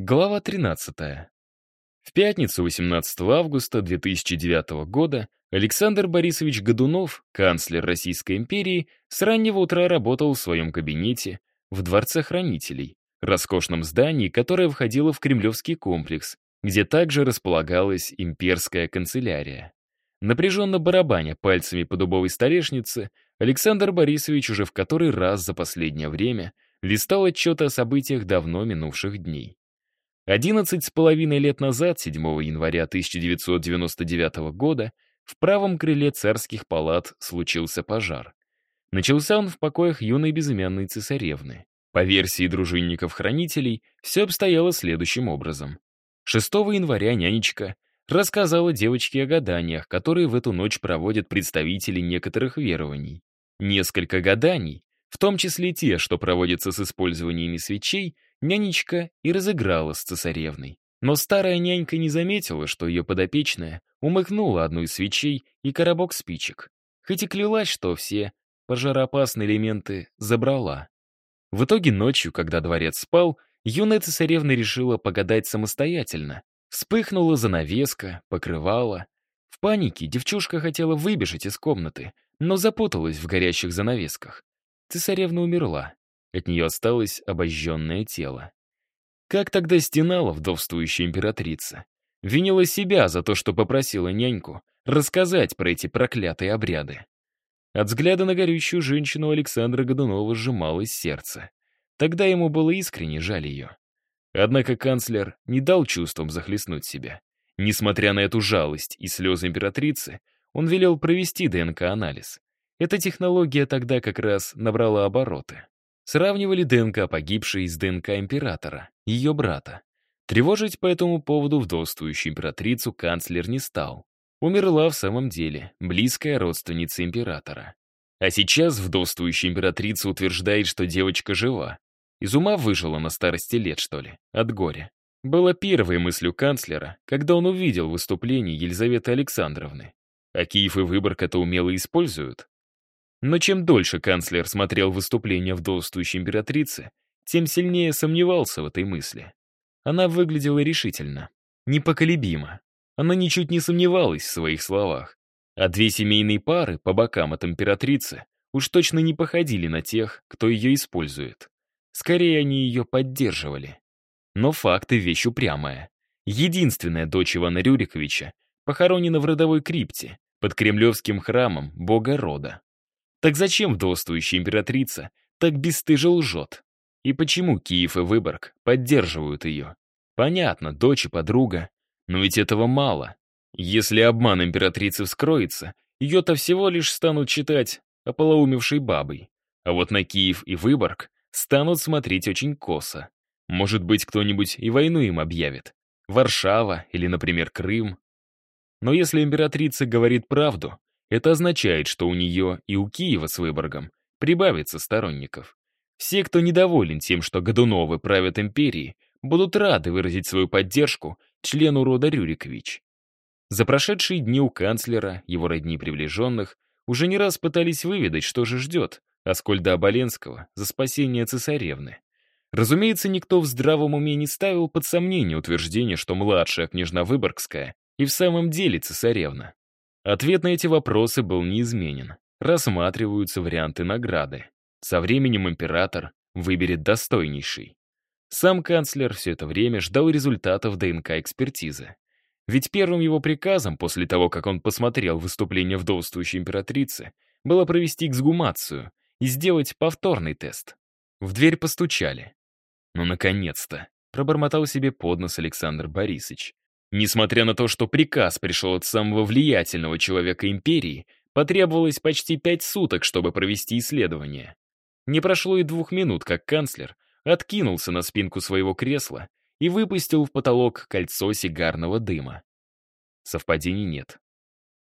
Глава 13. В пятницу 18 августа 2009 года Александр Борисович Годунов, канцлер Российской империи, с раннего утра работал в своем кабинете в Дворце хранителей, роскошном здании, которое входило в Кремлевский комплекс, где также располагалась имперская канцелярия. Напряженно барабаня пальцами по дубовой столешнице, Александр Борисович уже в который раз за последнее время листал отчеты о событиях давно минувших дней. Одиннадцать с половиной лет назад, 7 января 1999 года, в правом крыле царских палат случился пожар. Начался он в покоях юной безымянной цесаревны. По версии дружинников-хранителей, все обстояло следующим образом. 6 января нянечка рассказала девочке о гаданиях, которые в эту ночь проводят представители некоторых верований. Несколько гаданий, в том числе те, что проводятся с использованием свечей, нянечка и разыграла с цесаревной. Но старая нянька не заметила, что ее подопечная умыкнула одну из свечей и коробок спичек, хоть и клялась, что все пожароопасные элементы забрала. В итоге ночью, когда дворец спал, юная цесаревна решила погадать самостоятельно. Вспыхнула занавеска, покрывала. В панике девчушка хотела выбежать из комнаты, но запуталась в горящих занавесках. Цесаревна умерла. От нее осталось обожженное тело. Как тогда стенала вдовствующая императрица? Винила себя за то, что попросила няньку рассказать про эти проклятые обряды. От взгляда на горючую женщину Александра Годунова сжималось сердце. Тогда ему было искренне жаль ее. Однако канцлер не дал чувствам захлестнуть себя. Несмотря на эту жалость и слезы императрицы, он велел провести ДНК-анализ. Эта технология тогда как раз набрала обороты. Сравнивали ДНК погибшей с ДНК императора, ее брата. Тревожить по этому поводу вдовствующую императрицу канцлер не стал. Умерла в самом деле близкая родственница императора. А сейчас вдовствующая императрица утверждает, что девочка жива. Из ума выжила на старости лет, что ли, от горя. Было первой мыслью канцлера, когда он увидел выступление Елизаветы Александровны. А Киев и Выборг это умело используют. Но чем дольше канцлер смотрел выступление вдовствующей императрицы, тем сильнее сомневался в этой мысли. Она выглядела решительно, непоколебимо. Она ничуть не сомневалась в своих словах. А две семейные пары по бокам от императрицы уж точно не походили на тех, кто ее использует. Скорее, они ее поддерживали. Но факты — вещь упрямая. Единственная дочь Ивана Рюриковича похоронена в родовой крипте под кремлевским храмом бога рода. Так зачем вдовствующая императрица так бесстыжо лжет? И почему Киев и Выборг поддерживают ее? Понятно, дочь и подруга. Но ведь этого мало. Если обман императрицы вскроется, ее-то всего лишь станут считать ополоумевшей бабой. А вот на Киев и Выборг станут смотреть очень косо. Может быть, кто-нибудь и войну им объявит. Варшава или, например, Крым. Но если императрица говорит правду, это означает, что у нее и у Киева с Выборгом прибавится сторонников. Все, кто недоволен тем, что Годуновы правят империей, будут рады выразить свою поддержку члену рода Рюрикович. За прошедшие дни у канцлера, его родни приближенных, уже не раз пытались выведать, что же ждет Аскольда Оболенского за спасение цесаревны. Разумеется, никто в здравом уме не ставил под сомнение утверждение, что младшая княжна Выборгская и в самом деле цесаревна. Ответ на эти вопросы был неизменен. Рассматриваются варианты награды. Со временем император выберет достойнейший. Сам канцлер все это время ждал результатов ДНК-экспертизы. Ведь первым его приказом, после того, как он посмотрел выступление вдовствующей императрицы, было провести эксгумацию и сделать повторный тест. В дверь постучали. «Ну, наконец-то!» — пробормотал себе под нос Александр Борисович. Несмотря на то, что приказ пришел от самого влиятельного человека империи, потребовалось почти пять суток, чтобы провести исследование. Не прошло и двух минут, как канцлер откинулся на спинку своего кресла и выпустил в потолок кольцо сигарного дыма. Совпадений нет.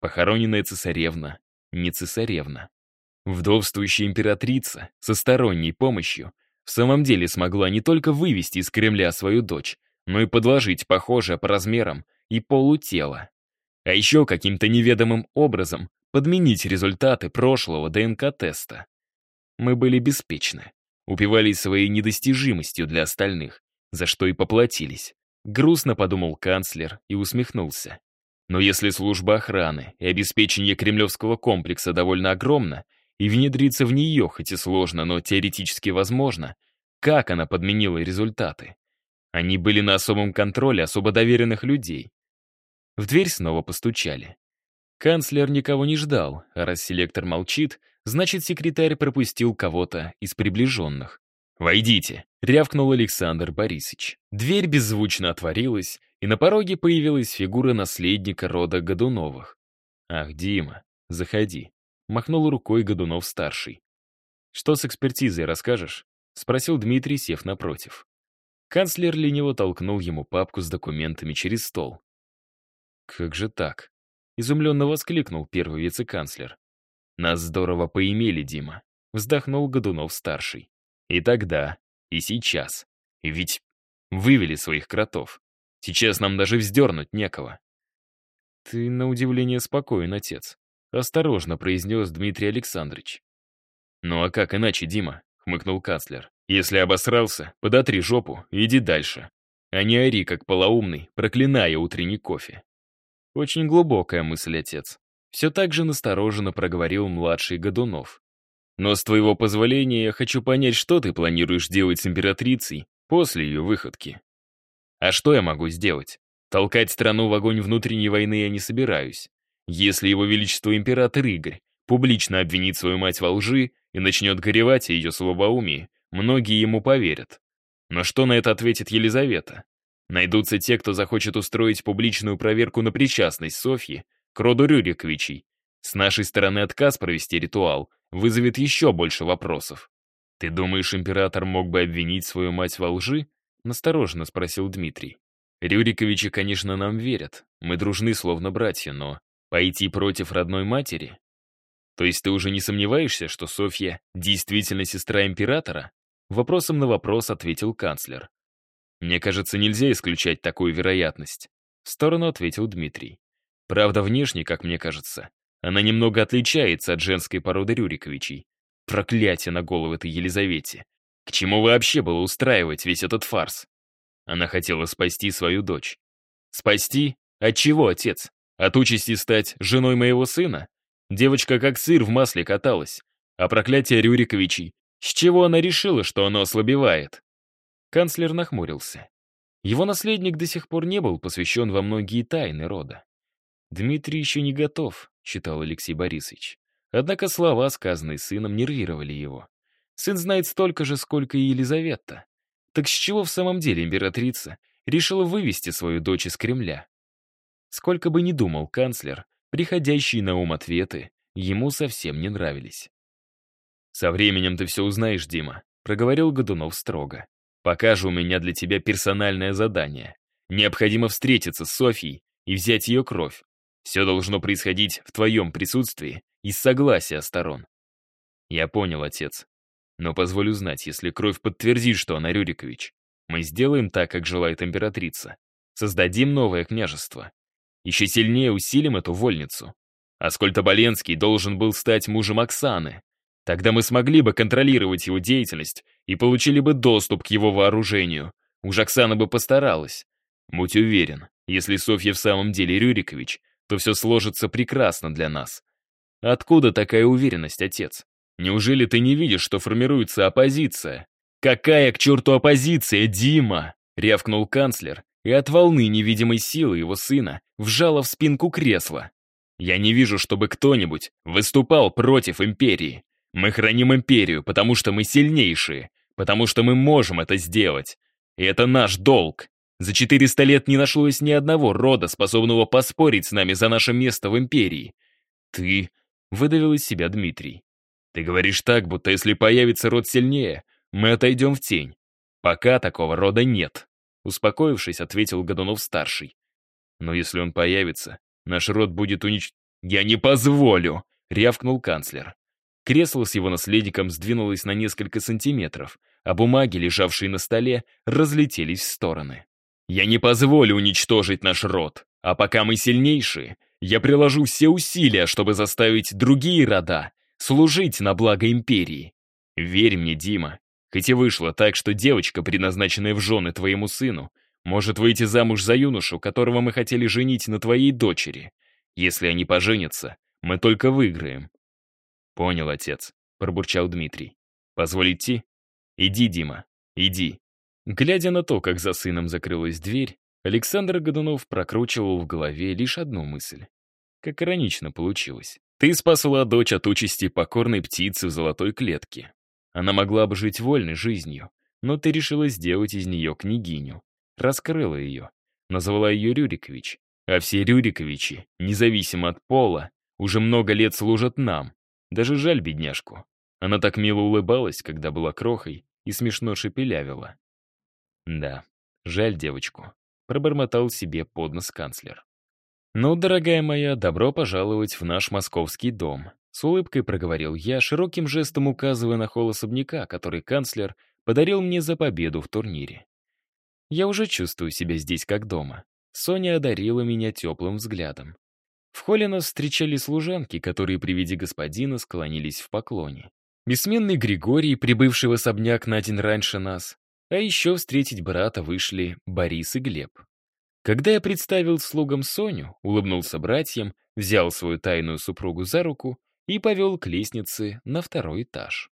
Похороненная цесаревна, не цесаревна. Вдовствующая императрица со сторонней помощью в самом деле смогла не только вывести из Кремля свою дочь, но и подложить похожее по размерам и полу тела. А еще каким-то неведомым образом подменить результаты прошлого ДНК-теста. Мы были беспечны, упивались своей недостижимостью для остальных за что и поплатились. Грустно подумал канцлер и усмехнулся. Но если служба охраны и обеспечение кремлевского комплекса довольно огромна, и внедриться в нее хоть и сложно, но теоретически возможно, как она подменила результаты? Они были на особом контроле особо доверенных людей. В дверь снова постучали. Канцлер никого не ждал, а раз селектор молчит, значит, секретарь пропустил кого-то из приближенных. «Войдите», — рявкнул Александр Борисович. Дверь беззвучно отворилась, и на пороге появилась фигура наследника рода Годуновых. «Ах, Дима, заходи», — махнул рукой Годунов-старший. «Что с экспертизой, расскажешь?» — спросил Дмитрий, сев напротив. Канцлер лениво толкнул ему папку с документами через стол. «Как же так?» — изумленно воскликнул первый вице-канцлер. «Нас здорово поимели, Дима», — вздохнул Годунов-старший. «И тогда, и сейчас. Ведь вывели своих кротов. Сейчас нам даже вздернуть некого». «Ты, на удивление, спокоен, отец», — осторожно произнес Дмитрий Александрович. «Ну а как иначе, Дима?» — хмыкнул канцлер. Если обосрался, подотри жопу и иди дальше. А не ори, как полоумный, проклиная утренний кофе. Очень глубокая мысль, отец. Все так же настороженно проговорил младший Годунов. Но с твоего позволения я хочу понять, что ты планируешь делать с императрицей после ее выходки. А что я могу сделать? Толкать страну в огонь внутренней войны я не собираюсь. Если его величество император Игорь публично обвинит свою мать во лжи и начнет горевать о ее слабоумии, многие ему поверят. Но что на это ответит Елизавета? Найдутся те, кто захочет устроить публичную проверку на причастность Софьи к роду Рюриковичей. С нашей стороны отказ провести ритуал вызовет еще больше вопросов. «Ты думаешь, император мог бы обвинить свою мать во лжи?» — настороженно спросил Дмитрий. «Рюриковичи, конечно, нам верят. Мы дружны, словно братья, но пойти против родной матери? То есть ты уже не сомневаешься, что Софья действительно сестра императора?» Вопросом на вопрос ответил канцлер. «Мне кажется, нельзя исключать такую вероятность», — в сторону ответил Дмитрий. «Правда, внешне, как мне кажется, она немного отличается от женской породы Рюриковичей. Проклятие на голову этой Елизавете. К чему вообще было устраивать весь этот фарс? Она хотела спасти свою дочь. Спасти? От чего, отец? От участи стать женой моего сына? Девочка как сыр в масле каталась. А проклятие Рюриковичей с чего она решила, что оно ослабевает? Канцлер нахмурился. Его наследник до сих пор не был посвящен во многие тайны рода. «Дмитрий еще не готов», — считал Алексей Борисович. Однако слова, сказанные сыном, нервировали его. Сын знает столько же, сколько и Елизавета. Так с чего в самом деле императрица решила вывести свою дочь из Кремля? Сколько бы ни думал канцлер, приходящие на ум ответы ему совсем не нравились. «Со временем ты все узнаешь, Дима», — проговорил Годунов строго. «Пока же у меня для тебя персональное задание. Необходимо встретиться с Софьей и взять ее кровь. Все должно происходить в твоем присутствии и с согласия сторон». «Я понял, отец. Но позволю знать, если кровь подтвердит, что она Рюрикович. Мы сделаем так, как желает императрица. Создадим новое княжество. Еще сильнее усилим эту вольницу. Аскольд Оболенский должен был стать мужем Оксаны, Тогда мы смогли бы контролировать его деятельность и получили бы доступ к его вооружению. Уж Оксана бы постаралась. Будь уверен, если Софья в самом деле Рюрикович, то все сложится прекрасно для нас. Откуда такая уверенность, отец? Неужели ты не видишь, что формируется оппозиция? Какая к черту оппозиция, Дима? Рявкнул канцлер, и от волны невидимой силы его сына вжало в спинку кресла. Я не вижу, чтобы кто-нибудь выступал против империи. Мы храним империю, потому что мы сильнейшие, потому что мы можем это сделать. И это наш долг. За 400 лет не нашлось ни одного рода, способного поспорить с нами за наше место в империи. Ты... Выдавил из себя Дмитрий. Ты говоришь так, будто если появится род сильнее, мы отойдем в тень. Пока такого рода нет. Успокоившись, ответил Годунов-старший. Но если он появится, наш род будет унич... Я не позволю! Рявкнул канцлер. Кресло с его наследником сдвинулось на несколько сантиметров, а бумаги, лежавшие на столе, разлетелись в стороны. «Я не позволю уничтожить наш род, а пока мы сильнейшие, я приложу все усилия, чтобы заставить другие рода служить на благо империи. Верь мне, Дима, Хоть и вышло так, что девочка, предназначенная в жены твоему сыну, может выйти замуж за юношу, которого мы хотели женить на твоей дочери. Если они поженятся, мы только выиграем». «Понял, отец», — пробурчал Дмитрий. «Позволь идти?» «Иди, Дима, иди». Глядя на то, как за сыном закрылась дверь, Александр Годунов прокручивал в голове лишь одну мысль. Как иронично получилось. Ты спасла дочь от участи покорной птицы в золотой клетке. Она могла бы жить вольной жизнью, но ты решила сделать из нее княгиню. Раскрыла ее. Назвала ее Рюрикович. А все Рюриковичи, независимо от пола, уже много лет служат нам. Даже жаль бедняжку. Она так мило улыбалась, когда была крохой, и смешно шепелявила. Да, жаль девочку. Пробормотал себе под нос канцлер. «Ну, дорогая моя, добро пожаловать в наш московский дом», с улыбкой проговорил я, широким жестом указывая на холл особняка, который канцлер подарил мне за победу в турнире. Я уже чувствую себя здесь как дома. Соня одарила меня теплым взглядом. В холле нас встречали служанки, которые при виде господина склонились в поклоне. Бессменный Григорий, прибывший в особняк на день раньше нас, а еще встретить брата вышли Борис и Глеб. Когда я представил слугам Соню, улыбнулся братьям, взял свою тайную супругу за руку и повел к лестнице на второй этаж.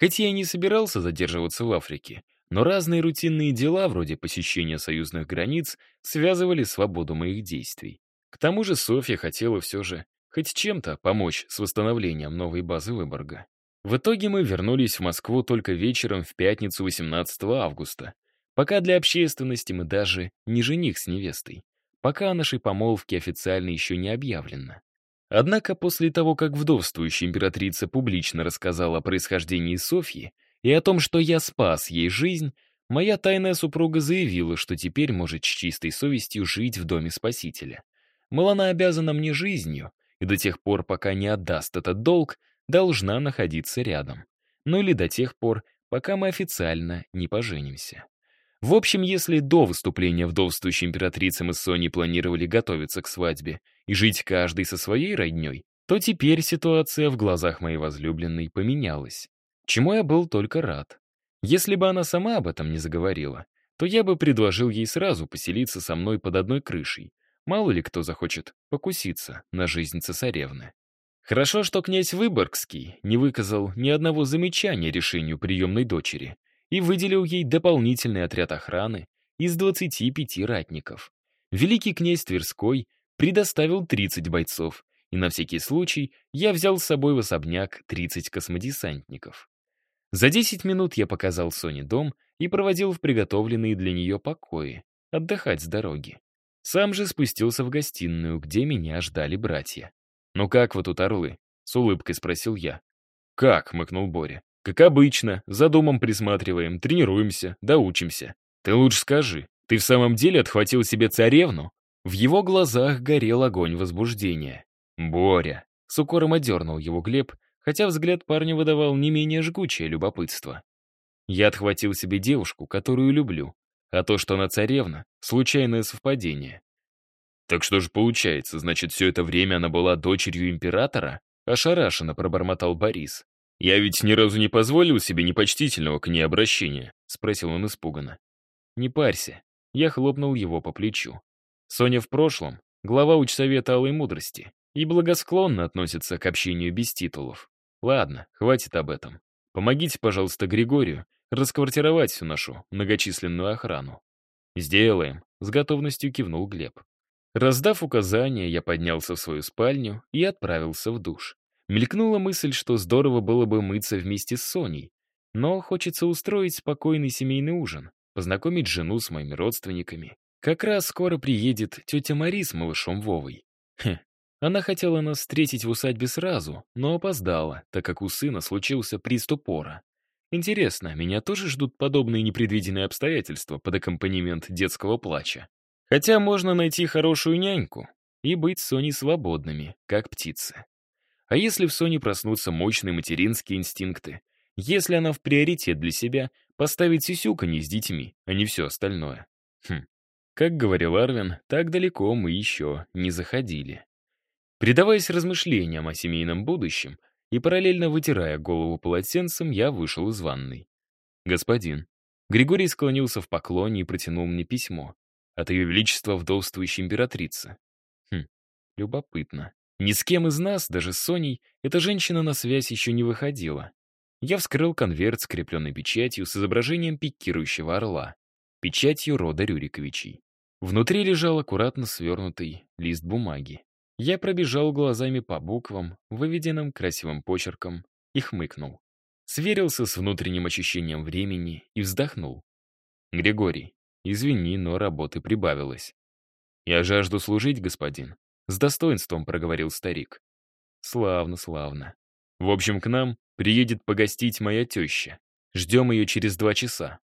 Хоть я не собирался задерживаться в Африке, но разные рутинные дела, вроде посещения союзных границ, связывали свободу моих действий. К тому же Софья хотела все же хоть чем-то помочь с восстановлением новой базы Выборга. В итоге мы вернулись в Москву только вечером в пятницу 18 августа, Пока для общественности мы даже не жених с невестой. Пока о нашей помолвке официально еще не объявлено. Однако после того, как вдовствующая императрица публично рассказала о происхождении Софьи и о том, что я спас ей жизнь, моя тайная супруга заявила, что теперь может с чистой совестью жить в доме спасителя. Мол, она обязана мне жизнью, и до тех пор, пока не отдаст этот долг, должна находиться рядом. Ну или до тех пор, пока мы официально не поженимся. В общем, если до выступления вдовствующей императрицы мы с Соней планировали готовиться к свадьбе и жить каждый со своей родней, то теперь ситуация в глазах моей возлюбленной поменялась. Чему я был только рад. Если бы она сама об этом не заговорила, то я бы предложил ей сразу поселиться со мной под одной крышей. Мало ли кто захочет покуситься на жизнь цесаревны. Хорошо, что князь Выборгский не выказал ни одного замечания решению приемной дочери и выделил ей дополнительный отряд охраны из 25 ратников. Великий князь Тверской предоставил 30 бойцов, и на всякий случай я взял с собой в особняк 30 космодесантников. За 10 минут я показал Соне дом и проводил в приготовленные для нее покои, отдыхать с дороги. Сам же спустился в гостиную, где меня ждали братья. «Ну как вы тут, орлы?» — с улыбкой спросил я. «Как?» — мыкнул Боря. Как обычно, за домом присматриваем, тренируемся, доучимся. Ты лучше скажи, ты в самом деле отхватил себе царевну? В его глазах горел огонь возбуждения. «Боря!» — с укором одернул его Глеб, хотя взгляд парня выдавал не менее жгучее любопытство. «Я отхватил себе девушку, которую люблю, а то, что она царевна — случайное совпадение». «Так что же получается, значит, все это время она была дочерью императора?» — ошарашенно пробормотал Борис. «Я ведь ни разу не позволил себе непочтительного к ней обращения», — спросил он испуганно. «Не парься». Я хлопнул его по плечу. Соня в прошлом — глава учсовета Алой Мудрости и благосклонно относится к общению без титулов. Ладно, хватит об этом. Помогите, пожалуйста, Григорию расквартировать всю нашу многочисленную охрану. «Сделаем», — с готовностью кивнул Глеб. Раздав указания, я поднялся в свою спальню и отправился в душ. Мелькнула мысль, что здорово было бы мыться вместе с Соней. Но хочется устроить спокойный семейный ужин, познакомить жену с моими родственниками. Как раз скоро приедет тетя Мари с малышом Вовой. Хм, она хотела нас встретить в усадьбе сразу, но опоздала, так как у сына случился приступ пора. Интересно, меня тоже ждут подобные непредвиденные обстоятельства под аккомпанемент детского плача? Хотя можно найти хорошую няньку и быть с Соней свободными, как птицы. А если в Соне проснутся мощные материнские инстинкты? Если она в приоритет для себя поставит сисюканье с детьми, а не все остальное? Хм. Как говорил Арвин, так далеко мы еще не заходили. Предаваясь размышлениям о семейном будущем и параллельно вытирая голову полотенцем, я вышел из ванной. «Господин». Григорий склонился в поклоне и протянул мне письмо. От ее величества вдовствующей императрицы. Хм, любопытно. Ни с кем из нас, даже с Соней, эта женщина на связь еще не выходила. Я вскрыл конверт, скрепленный печатью с изображением пикирующего орла. Печатью рода Рюриковичей. Внутри лежал аккуратно свернутый лист бумаги. Я пробежал глазами по буквам, выведенным красивым почерком, и хмыкнул. Сверился с внутренним ощущением времени и вздохнул. «Григорий, извини, но работы прибавилось». «Я жажду служить, господин», — с достоинством проговорил старик. «Славно, славно. В общем, к нам приедет погостить моя теща. Ждем ее через два часа.